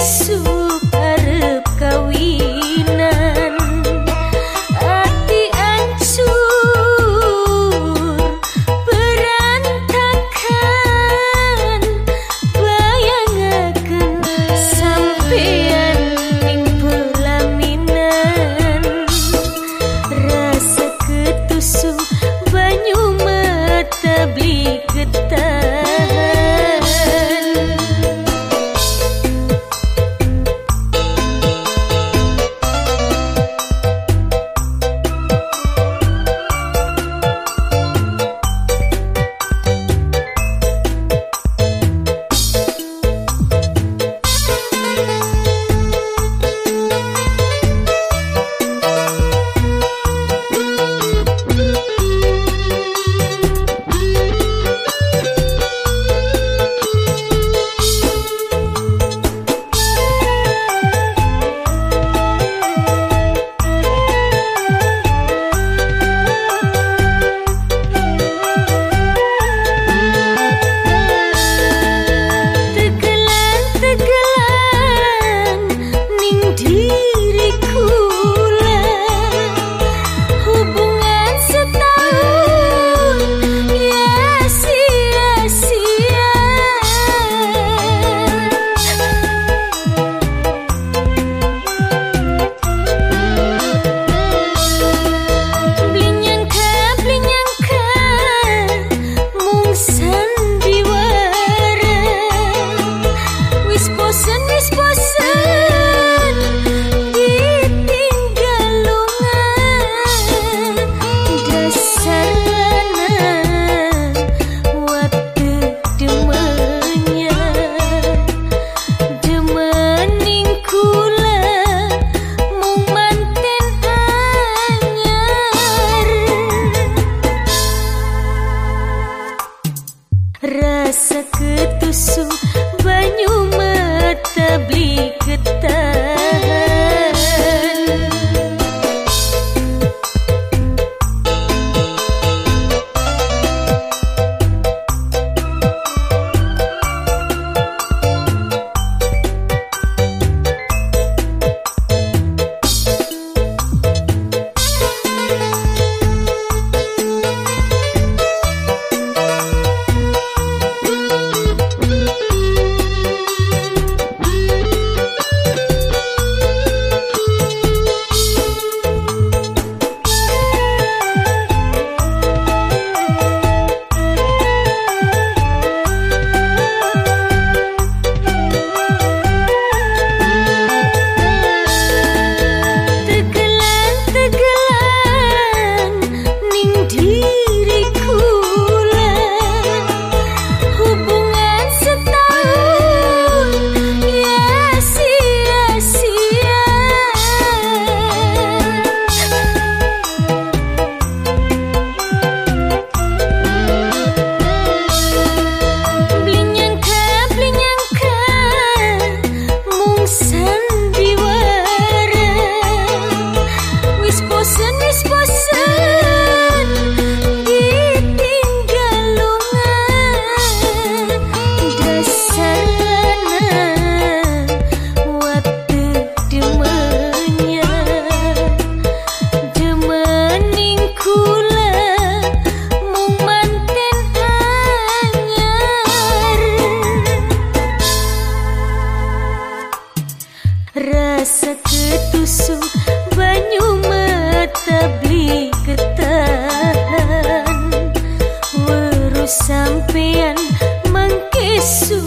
sampean mangke rasa ketusuk banyu mata beli rasa ketusuk banyu beli ketahan. Weru sampean mangkisu